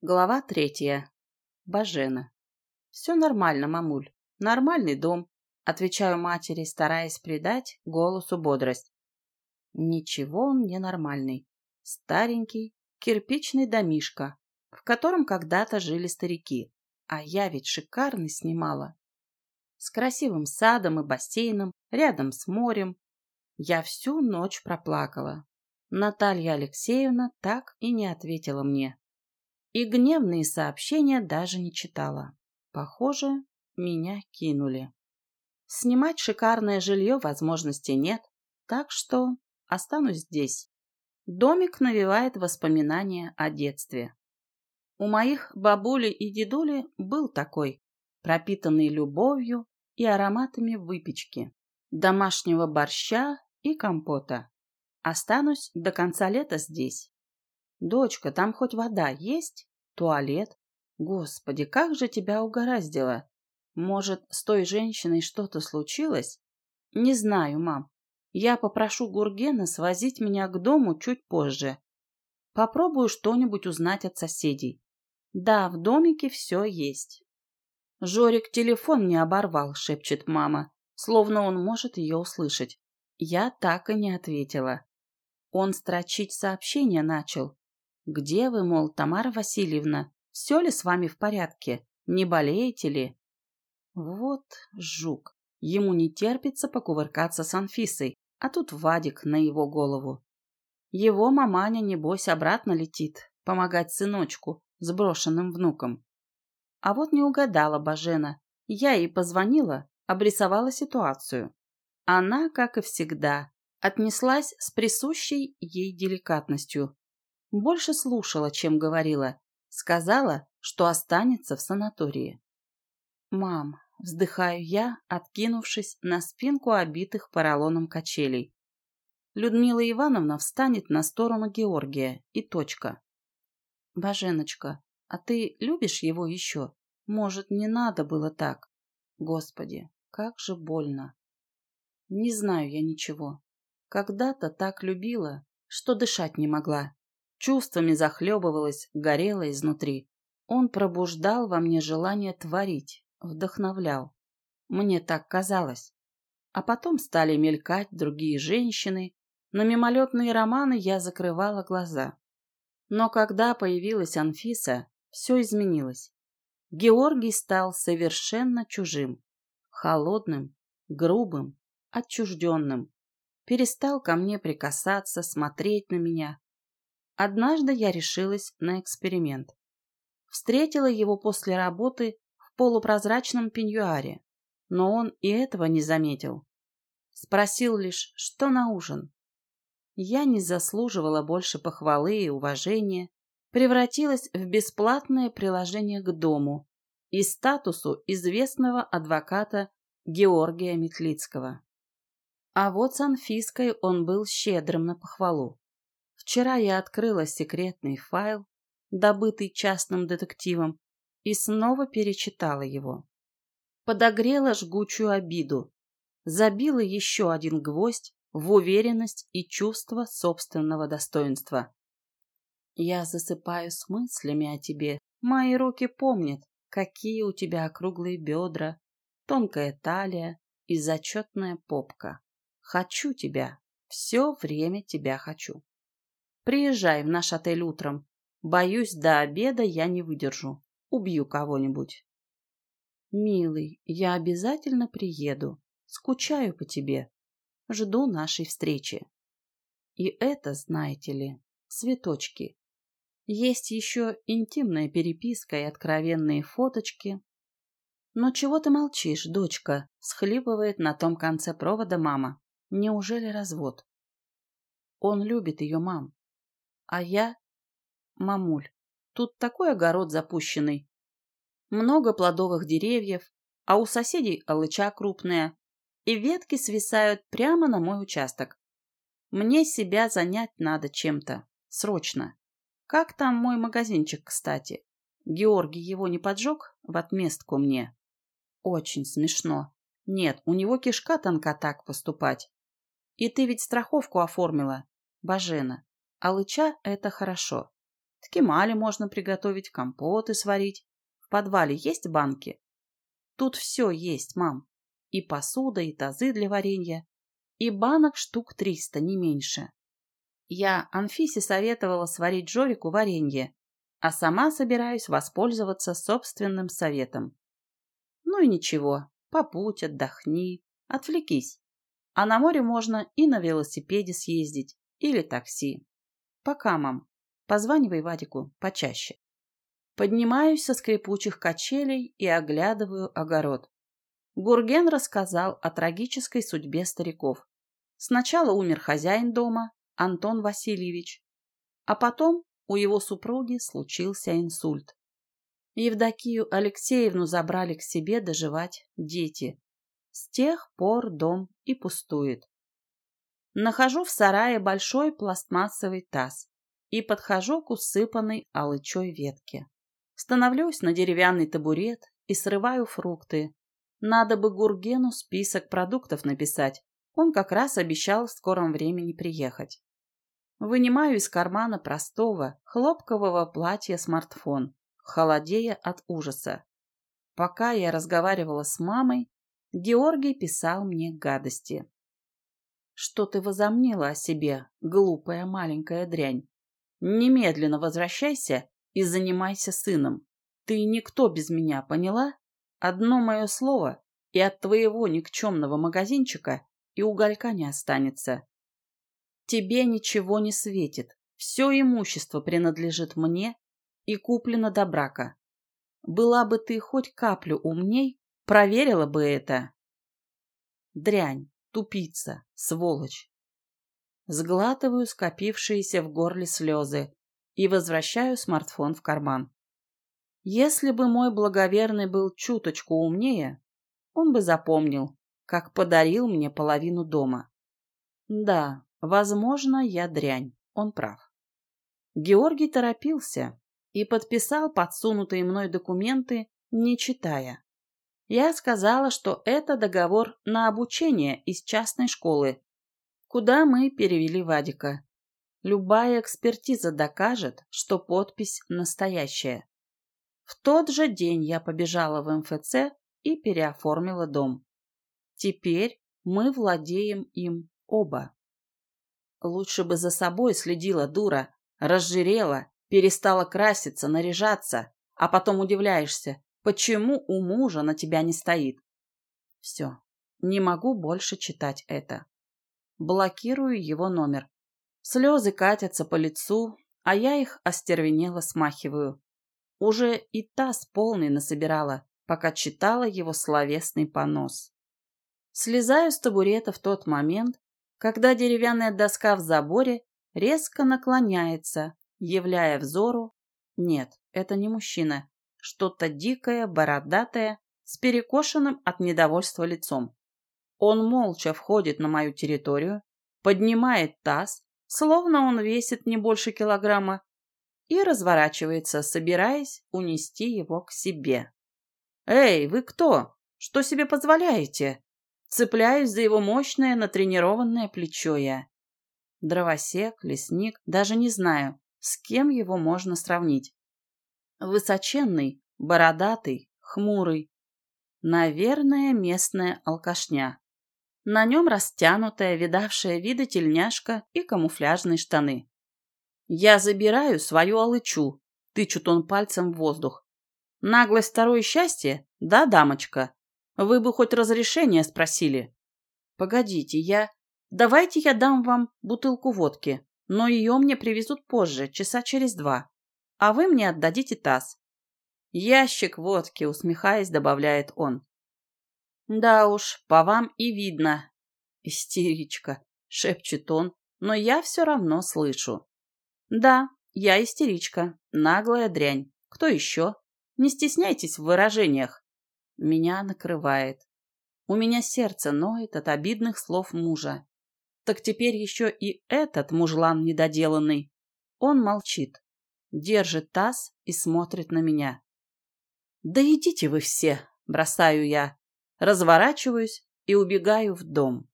Глава третья. Бажена. «Все нормально, мамуль. Нормальный дом», — отвечаю матери, стараясь придать голосу бодрость. Ничего он не нормальный. Старенький, кирпичный домишка, в котором когда-то жили старики. А я ведь шикарно снимала. С красивым садом и бассейном, рядом с морем. Я всю ночь проплакала. Наталья Алексеевна так и не ответила мне и гневные сообщения даже не читала. Похоже, меня кинули. Снимать шикарное жилье возможности нет, так что останусь здесь. Домик навевает воспоминания о детстве. У моих бабули и дедули был такой, пропитанный любовью и ароматами выпечки, домашнего борща и компота. Останусь до конца лета здесь. Дочка, там хоть вода есть? Туалет? Господи, как же тебя угораздило? Может, с той женщиной что-то случилось? Не знаю, мам. Я попрошу Гургена свозить меня к дому чуть позже. Попробую что-нибудь узнать от соседей. Да, в домике все есть. Жорик телефон не оборвал, шепчет мама, словно он может ее услышать. Я так и не ответила. Он строчить сообщение начал. «Где вы, мол, Тамара Васильевна? Все ли с вами в порядке? Не болеете ли?» Вот жук. Ему не терпится покувыркаться с Анфисой, а тут Вадик на его голову. Его маманя, небось, обратно летит, помогать сыночку, сброшенным внукам. А вот не угадала Бажена. Я ей позвонила, обрисовала ситуацию. Она, как и всегда, отнеслась с присущей ей деликатностью, больше слушала, чем говорила. Сказала, что останется в санатории. «Мам», — вздыхаю я, откинувшись на спинку обитых поролоном качелей. Людмила Ивановна встанет на сторону Георгия, и точка. «Боженочка, а ты любишь его еще? Может, не надо было так? Господи, как же больно!» Не знаю я ничего. Когда-то так любила, что дышать не могла. Чувствами захлебывалась, горела изнутри. Он пробуждал во мне желание творить, вдохновлял. Мне так казалось. А потом стали мелькать другие женщины. На мимолетные романы я закрывала глаза. Но когда появилась Анфиса, все изменилось. Георгий стал совершенно чужим, холодным, грубым, отчужденным. Перестал ко мне прикасаться, смотреть на меня, Однажды я решилась на эксперимент. Встретила его после работы в полупрозрачном пеньюаре, но он и этого не заметил. Спросил лишь, что на ужин. Я не заслуживала больше похвалы и уважения, превратилась в бесплатное приложение к дому и статусу известного адвоката Георгия Метлицкого. А вот с Анфиской он был щедрым на похвалу. Вчера я открыла секретный файл, добытый частным детективом, и снова перечитала его. Подогрела жгучую обиду, забила еще один гвоздь в уверенность и чувство собственного достоинства. Я засыпаю с мыслями о тебе. Мои руки помнят, какие у тебя округлые бедра, тонкая талия и зачетная попка. Хочу тебя. Все время тебя хочу. Приезжай в наш отель утром. Боюсь, до обеда я не выдержу. Убью кого-нибудь. Милый, я обязательно приеду. Скучаю по тебе. Жду нашей встречи. И это, знаете ли, цветочки. Есть еще интимная переписка и откровенные фоточки. Но чего ты молчишь, дочка? Схлипывает на том конце провода мама. Неужели развод? Он любит ее, мам. А я... Мамуль, тут такой огород запущенный. Много плодовых деревьев, а у соседей алыча крупная, и ветки свисают прямо на мой участок. Мне себя занять надо чем-то. Срочно. Как там мой магазинчик, кстати? Георгий его не поджег в отместку мне? Очень смешно. Нет, у него кишка тонка так поступать. И ты ведь страховку оформила, Бажена. Алыча — это хорошо. Ткемали можно приготовить, компоты сварить. В подвале есть банки? Тут все есть, мам. И посуда, и тазы для варенья. И банок штук триста, не меньше. Я Анфисе советовала сварить Жорику варенье, а сама собираюсь воспользоваться собственным советом. Ну и ничего, попуть, отдохни, отвлекись. А на море можно и на велосипеде съездить, или такси. Пока, мам. Позванивай Вадику почаще. Поднимаюсь со скрипучих качелей и оглядываю огород. Гурген рассказал о трагической судьбе стариков. Сначала умер хозяин дома, Антон Васильевич, а потом у его супруги случился инсульт. Евдокию Алексеевну забрали к себе доживать дети. С тех пор дом и пустует. Нахожу в сарае большой пластмассовый таз и подхожу к усыпанной алычой ветке. Становлюсь на деревянный табурет и срываю фрукты. Надо бы Гургену список продуктов написать. Он как раз обещал в скором времени приехать. Вынимаю из кармана простого хлопкового платья смартфон, холодея от ужаса. Пока я разговаривала с мамой, Георгий писал мне гадости. «Что ты возомнила о себе, глупая маленькая дрянь? Немедленно возвращайся и занимайся сыном. Ты никто без меня, поняла? Одно мое слово, и от твоего никчемного магазинчика и уголька не останется. Тебе ничего не светит. Все имущество принадлежит мне и куплено до брака. Была бы ты хоть каплю умней, проверила бы это. Дрянь, тупица, сволочь. Сглатываю скопившиеся в горле слезы и возвращаю смартфон в карман. Если бы мой благоверный был чуточку умнее, он бы запомнил, как подарил мне половину дома. Да, Возможно, я дрянь. Он прав. Георгий торопился и подписал подсунутые мной документы, не читая. Я сказала, что это договор на обучение из частной школы, куда мы перевели Вадика. Любая экспертиза докажет, что подпись настоящая. В тот же день я побежала в МФЦ и переоформила дом. Теперь мы владеем им оба. Лучше бы за собой следила дура, разжирела, перестала краситься, наряжаться, а потом удивляешься, почему у мужа на тебя не стоит. Все, не могу больше читать это. Блокирую его номер. Слезы катятся по лицу, а я их остервенело смахиваю. Уже и таз полный насобирала, пока читала его словесный понос. Слезаю с табурета в тот момент, когда деревянная доска в заборе резко наклоняется, являя взору... Нет, это не мужчина. Что-то дикое, бородатое, с перекошенным от недовольства лицом. Он молча входит на мою территорию, поднимает таз, словно он весит не больше килограмма, и разворачивается, собираясь унести его к себе. «Эй, вы кто? Что себе позволяете?» Цепляюсь за его мощное натренированное плечо я. Дровосек, лесник, даже не знаю, с кем его можно сравнить. Высоченный, бородатый, хмурый. Наверное, местная алкашня. На нем растянутая, видавшая виды тельняшка и камуфляжные штаны. «Я забираю свою алычу», — тычут он пальцем в воздух. «Наглость второе счастье? Да, дамочка?» Вы бы хоть разрешение спросили. Погодите, я... Давайте я дам вам бутылку водки, но ее мне привезут позже, часа через два. А вы мне отдадите таз. Ящик водки, усмехаясь, добавляет он. Да уж, по вам и видно. Истеричка, шепчет он, но я все равно слышу. Да, я истеричка, наглая дрянь. Кто еще? Не стесняйтесь в выражениях. Меня накрывает. У меня сердце ноет от обидных слов мужа. Так теперь еще и этот мужлан недоделанный. Он молчит, держит таз и смотрит на меня. «Да идите вы все!» – бросаю я, разворачиваюсь и убегаю в дом.